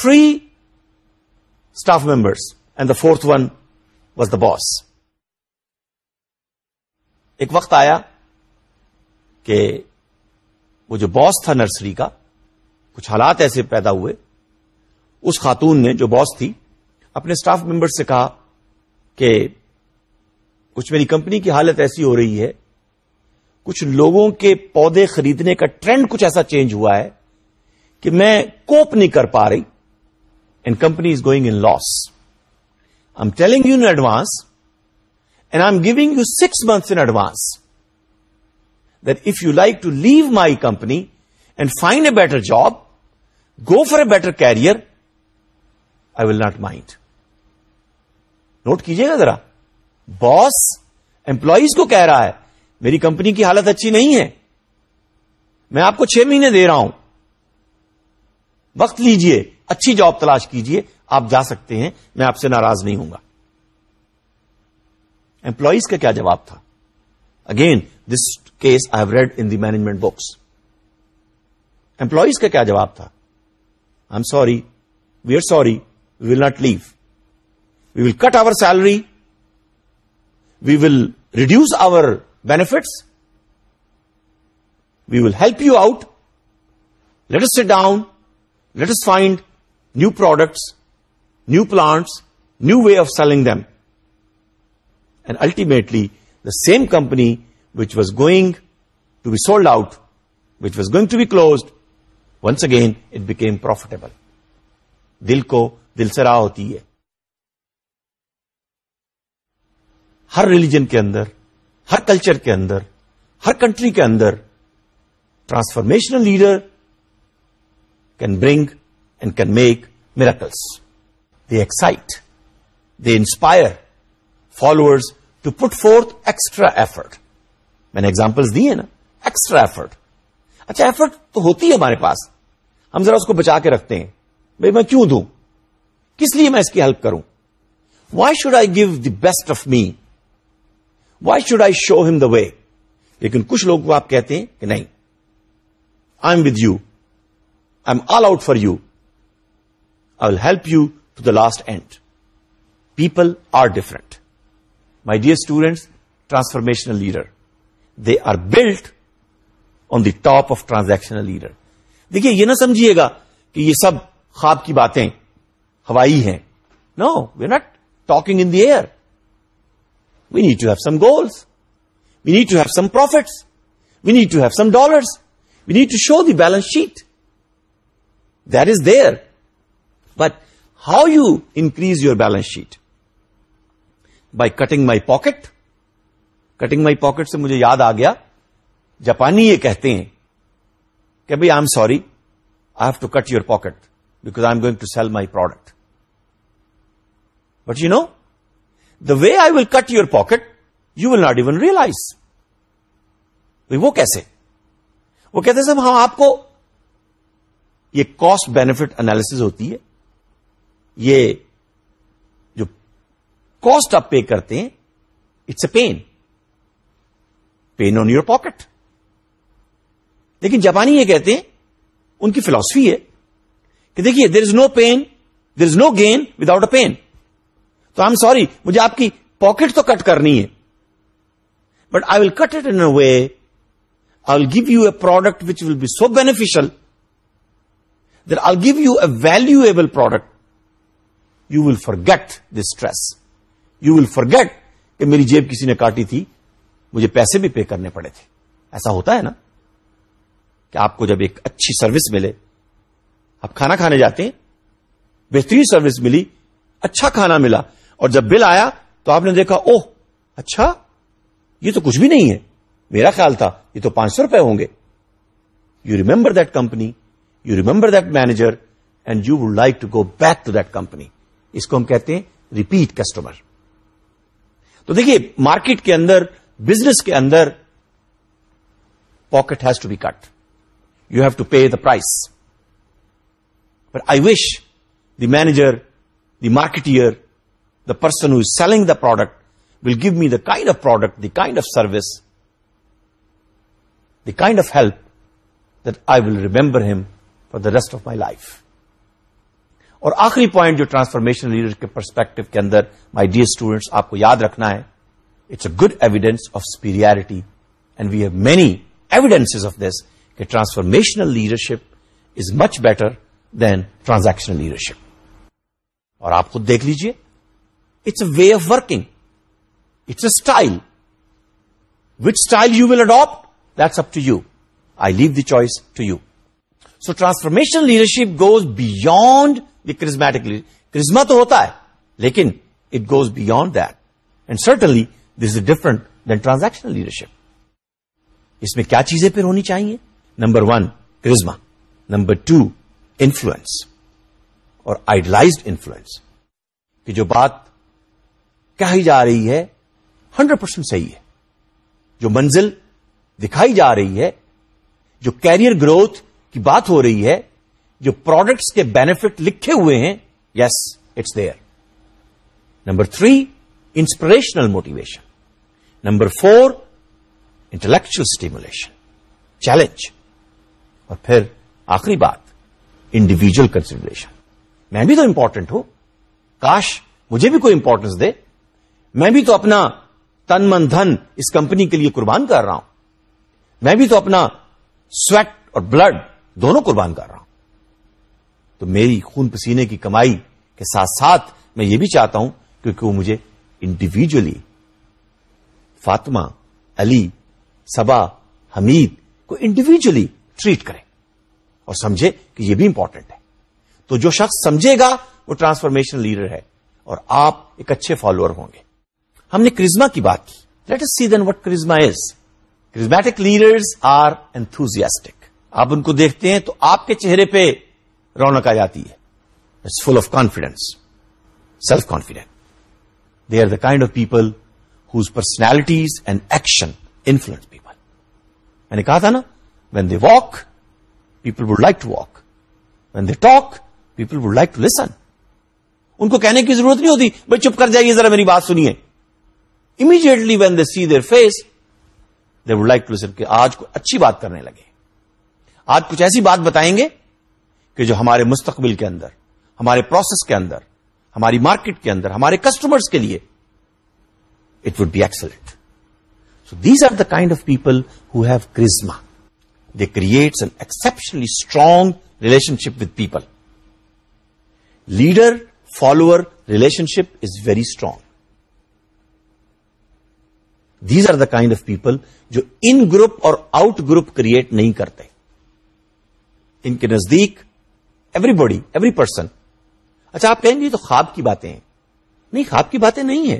three staff members and the fourth one was the boss ایک وقت آیا کہ وہ جو باس تھا نرسری کا کچھ حالات ایسے پیدا ہوئے اس خاتون نے جو باس تھی اپنے اسٹاف ممبر سے کہا کہ کچھ میری کمپنی کی حالت ایسی ہو رہی ہے کچھ لوگوں کے پودے خریدنے کا ٹرینڈ کچھ ایسا چینج ہوا ہے کہ میں کوپ نہیں کر پا رہی and company is going in loss I am telling you in advance and I am giving you six months in advance that if you like to leave my company and find a better job go for a better career I will not mind note کیجیے گا ذرا باس امپلائیز کو کہہ رہا ہے میری کمپنی کی حالت اچھی نہیں ہے میں آپ کو چھ مہینے دے رہا ہوں وقت لیجئے اچھی جاب تلاش کیجئے آپ جا سکتے ہیں میں آپ سے ناراض نہیں ہوں گا امپلائیز کا کیا جواب تھا again this case I have read in the management books employees کا کیا جواب تھا I am sorry we are sorry we will not leave we will cut our salary we will reduce our benefits we will help you out let's sit down let's find new products new plants new way of selling them and ultimately the same company which was going to be sold out which was going to be closed once again it became profitable دل کو دل سراہ ہوتی ہے ہر ریلیجن کے اندر ہر کلچر کے اندر ہر کنٹری کے اندر transformational leader can bring and can make miracles they excite they inspire followers to put forth extra effort میں نے ایگزامپل دی ہیں نا ایکسٹرا ایفرٹ اچھا ایفرٹ تو ہوتی ہے ہمارے پاس ہم ذرا اس کو بچا کے رکھتے ہیں بھائی میں کیوں دوں کس لیے میں اس کی ہیلپ کروں why should I give the best of me why should I show him the way لیکن کچھ لوگ کو آپ کہتے ہیں کہ نہیں I am with you I am all out for you I will help you to the last end people are different my dear students transformational leader they are build on the top of transactional leader دیکھیے یہ نہ سمجھیے گا کہ یہ سب خواب کی باتیں ہوائی ہیں no we are not talking in the air we need to have some goals we need to have some profits we need to have some dollars we need to show the balance sheet that is there but how you increase your balance sheet by cutting my pocket cutting my pocket سے مجھے یاد آ گیا جاپانی یہ کہتے ہیں کہ بھائی I M sorry I have to cut your pocket back I am going to sell my product what you know the way I will cut your pocket you will not even realize وہ کیسے وہ کہتے ہیں سب ہم ہاں، آپ کو یہ کاسٹ بینیفٹ انالیس ہوتی ہے یہ جو کاسٹ آپ پے کرتے ہیں it's a pain pain on your pocket لیکن جاپانی یہ کہتے ہیں ان کی فلاسفی ہے کہ دیکھیے there is no pain there is no gain without a pain تو آئی ایم سوری مجھے آپ کی پاکٹ تو کٹ کرنی ہے but I will cut it in way I will give you a product which will be so beneficial I give you a valuable product you will forget this stress you will forget کہ میری جیب کسی نے کاٹی تھی مجھے پیسے بھی پے کرنے پڑے تھے ایسا ہوتا ہے نا کہ آپ کو جب ایک اچھی سروس ملے آپ کھانا کھانے جاتے ہیں بہترین سروس ملی اچھا کھانا ملا اور جب بل آیا تو آپ نے دیکھا او اچھا یہ تو کچھ بھی نہیں ہے میرا خیال تھا یہ تو پانچ سو روپئے ہوں گے you remember that company you remember that manager and you would like to go back to that company اس کو ہم کہتے ہیں ریپیٹ کسٹمر تو دیکھیے مارکیٹ کے اندر بزنس کے اندر pocket has to be cut you have to pay the price but I wish the manager the marketer the person who is selling the product will give me the kind of product, the kind of service, the kind of help that I will remember him for the rest of my life. اور آخری پوائنٹ جو ٹرانسفارمیشن لیڈر کے پرسپیکٹو کے اندر مائی ڈیئر اسٹوڈنٹ آپ کو یاد رکھنا ہے it's a good evidence of superiority and we have many evidence of this کہ transformational leadership is much better than transactional leadership اور آپ خود دیکھ لیجئے it's a way of working it's a style which style you will adapt that's up to you I leave the choice to you so transformation leadership goes beyond the charismatic charisma تو ہوتا ہے لیکن it goes beyond that and certainly this is different than transactional leadership اس میں کیا چیزیں پھر ہونی چاہیے number one charisma number two influence اور آئیڈلائزڈ انفلوئنس کہ جو بات کہی جا رہی ہے ہنڈریڈ پرسینٹ صحیح ہے جو منزل دکھائی جا رہی ہے جو کیریئر گروتھ کی بات ہو رہی ہے جو پروڈکٹس کے بینیفٹ لکھے ہوئے ہیں yes it's there number three inspirational motivation number four intellectual stimulation challenge اور پھر آخری بات انڈیویجل کنسیڈریشن میں بھی تو امپورٹنٹ ہوں کاش مجھے بھی کوئی امپورٹنس دے میں بھی تو اپنا تن من دھن اس کمپنی کے لیے قربان کر رہا ہوں میں بھی تو اپنا سویٹ اور بلڈ دونوں قربان کر رہا ہوں تو میری خون پسینے کی کمائی کے ساتھ ساتھ میں یہ بھی چاہتا ہوں کیونکہ وہ مجھے انڈیویجلی فاطمہ علی سبا حمید کو انڈیویجلی ٹریٹ کرے اور سمجھے کہ یہ بھی امپورٹنٹ ہے تو جو شخص سمجھے گا وہ ٹرانسفارمیشن لیڈر ہے اور آپ ایک اچھے فالوور ہوں گے ہم نے کرزما کی بات کی let us see then what charisma is charismatic leaders are enthusiastic آپ ان کو دیکھتے ہیں تو آپ کے چہرے پہ رونق آ جاتی ہے it's full of confidence self confidence they are the kind of people whose personalities and action influence people میں نے کہا تھا نا when they walk people would like to walk when they talk people would like to listen ان کو کہنے کی ضرورت نہیں ہوتی بھائی چپ کر جائیے ذرا میری بات سنیے immediately when they see their face they would like to listen کہ آج کو اچھی بات کرنے لگے آج کچھ ایسی بات بتائیں گے کہ جو ہمارے مستقبل کے اندر ہمارے پروسیس کے اندر ہماری مارکیٹ کے اندر ہمارے کسٹمرس کے لیے it would be excellent so these are the kind of people who have charisma they creates an exceptionally strong relationship with people leader follower relationship is very strong these are the kind of people جو ان گروپ اور آؤٹ گروپ کریٹ نہیں کرتے ان کے نزدیک ایوری باڈی ایوری پرسن اچھا آپ کہیں گے تو خواب کی باتیں ہیں نہیں خواب کی باتیں نہیں ہیں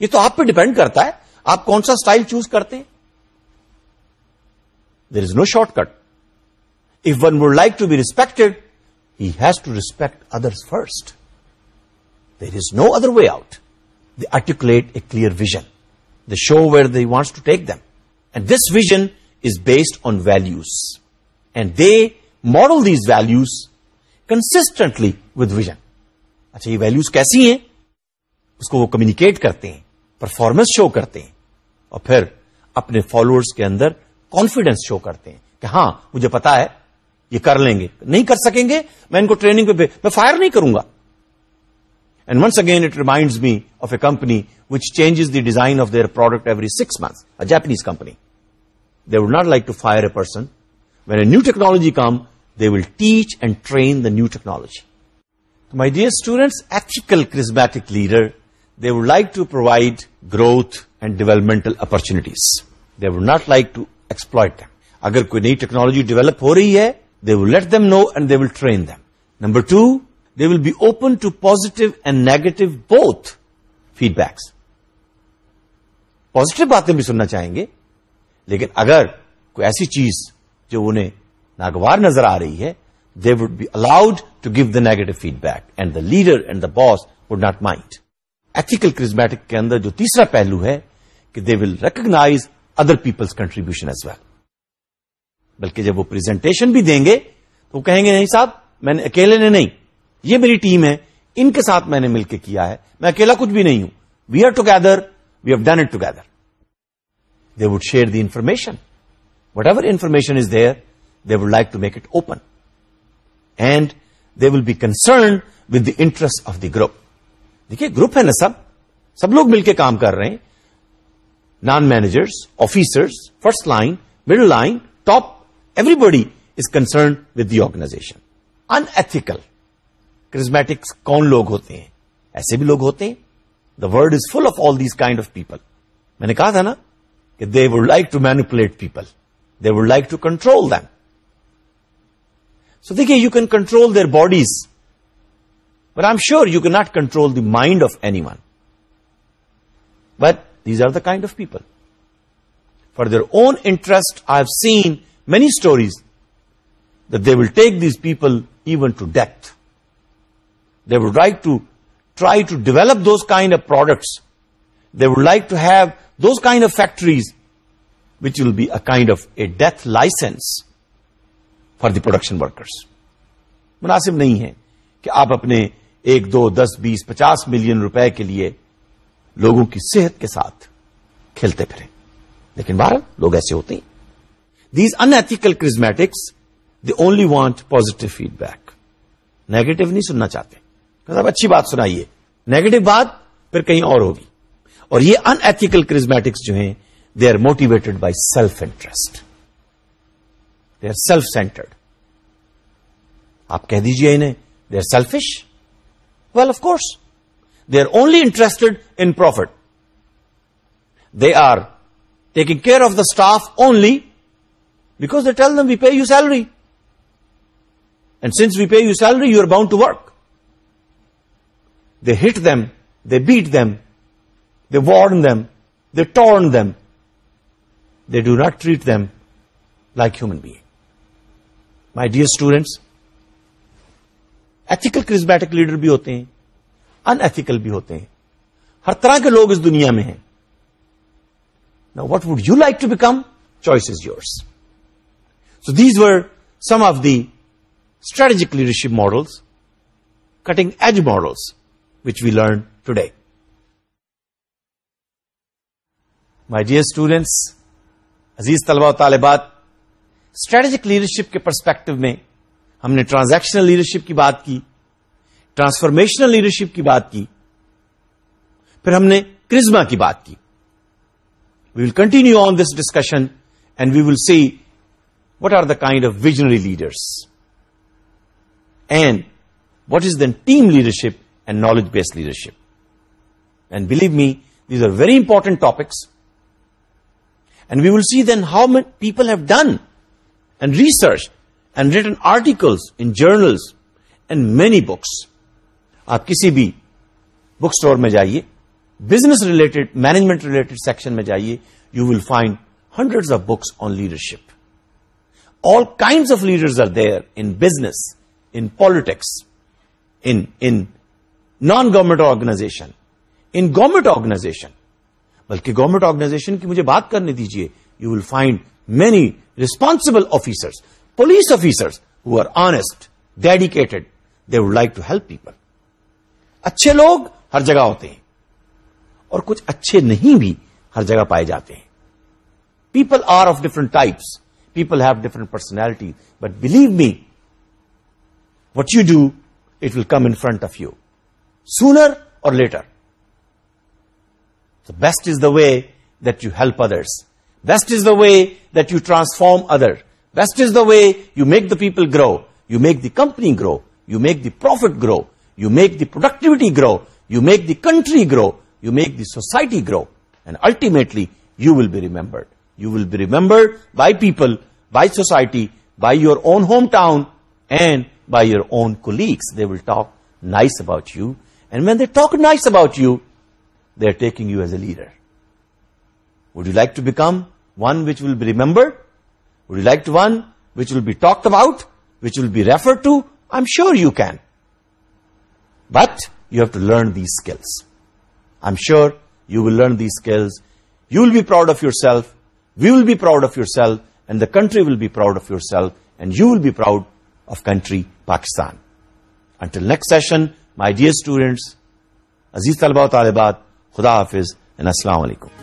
یہ تو آپ پہ ڈپینڈ کرتا ہے آپ کون سا اسٹائل چوز کرتے ہیں there is no short cut if one would like to be respect has to respect other first there is no other way out they articulate a clear vision show where they wants to take them and this vision is based on values and they moral these values constantly with vision اچھا یہ ویلوز کیسی ہیں اس کو وہ کمیونیکیٹ کرتے ہیں پرفارمنس شو کرتے ہیں اور پھر اپنے فالوورس کے اندر کانفیڈینس شو کرتے ہیں کہ ہاں مجھے پتا ہے یہ کر لیں گے نہیں کر سکیں گے میں ان کو ٹریننگ پہ میں فائر نہیں کروں گا and once again it reminds me of a company which changes the design of their product every six months a Japanese company they would not like to fire a person new technology کام they will teach and train the new technology my dear student ethical charismatic leader they would like to provide growth and developmental opportunities they would not like to exploit اگر کوئی نئی ٹیکنالوجی ڈیولپ ہو رہی ہے they will let them know and they will train them number two they will be open to positive and negative both feedbacks positive باتیں بھی سننا چاہیں گے لیکن اگر کوئی ایسی چیز جو انہیں ناگوار نظر آ رہی ہے they would be allowed to give the negative feedback and the leader and the boss would not mind ethical charismatic کے اندر جو تیسرا پہلو ہے کہ they will recognize other peoples contribution as well بلکہ جب وہ پریزنٹیشن بھی دیں گے تو کہیں گے نہیں صاحب میں نے اکیلے نے نہیں یہ میری ٹیم ہے ان کے ساتھ میں نے مل کے کیا ہے میں اکیلا کچھ بھی نہیں ہوں we are together we have done it together they would share the information whatever information is there they would like to make it open and they will be concern with the interest of the group دیکھیے گروپ ہے نا سب سب لوگ مل کے کام کر رہے ہیں non managers officers first line middle line top everybody is concern with the organization in charismatics کون لوگ ہوتے ہیں ایسے بھی لوگ ہوتے ہیں the world is full of all these kind of people میں نے کہا تھا نا کہ they would like to manipulate people they would like to control them so دیکھیے you can control their bodies but I am sure you can not control the mind of any one but these are the kind of people for their own interest I have seen many stories they will take these people even to death they would like to try to develop those kind of products they would like to have those kind of factories which will be a kind of a death license for the production workers مناسب نہیں ہے کہ آپ اپنے ایک دو دس بیس پچاس ملین روپے کے لیے لوگوں کی صحت کے ساتھ کھیلتے پھریں لیکن بارہ لوگ ایسے ہوتے ہیں these unethical charismatics they only want positive feedback negative نہیں سننا چاہتے صاحب اچھی بات سنائیے نیگیٹو بات پھر کہیں اور ہوگی اور یہ ان ایتھیکل کرزمیٹکس جو ہیں they are motivated by self interest they are self centered آپ کہہ دیجیے انہیں they are selfish well of course they are only interested in profit they are taking care of the staff only because they tell them we pay you salary and since we pay you salary you are bound to work they hit them they beat them they warn them then them they do not treat them like human being my dear students ethical charismatic leader بھی ہوتے ہیں ان ایتھیکل بھی ہوتے ہیں ہر طرح کے لوگ اس دنیا میں ہیں نا what would you like to become choice is yours so these were some of the strategic leadership models cutting edge models we learn today my dear students عزیز طلبا و طالبات اسٹریٹجک لیڈرشپ کے پرسپیکٹو میں ہم نے ٹرانزیکشنل لیڈرشپ کی بات کی ٹرانسفارمیشنل لیڈرشپ کی بات کی پھر ہم نے کرزما کی بات کی we will continue on this discussion and we will see what are the kind of visionary leaders and what is then team leadership knowledge based leadership and believe me these are very important topics and we will see then how people have done and research and written articles in journals and many books آپ کسی بھی بک اسٹور میں جائیے business related management related section میں جائیے you will find hundred of books on leadership all kinds of leader are there in business in politics in non government organization in government organization بلکہ گورنمنٹ آرگنائزیشن کی مجھے بات کرنے دیجیے you will find many responsible officers police officers who are honest dedicated they would like to help people اچھے لوگ ہر جگہ ہوتے ہیں اور کچھ اچھے نہیں بھی ہر جگہ پائے جاتے ہیں people are of different types people have different personality but believe me what you do it will come in front of you sooner or later. The best is the way that you help others. Best is the way that you transform others. Best is the way you make the people grow. You make the company grow. You make the profit grow. You make the productivity grow. You make the country grow. You make the society grow. And ultimately, you will be remembered. You will be remembered by people, by society, by your own hometown, and by your own colleagues. They will talk nice about you. And when they talk nice about you, they are taking you as a leader. Would you like to become one which will be remembered? Would you like to one which will be talked about, which will be referred to? I'm sure you can. But you have to learn these skills. I'm sure you will learn these skills. You will be proud of yourself. We will be proud of yourself. And the country will be proud of yourself. And you will be proud of country Pakistan. Until next session, my dear students عزیز طلبہ و طالبات خدا حافظ السلام علیکم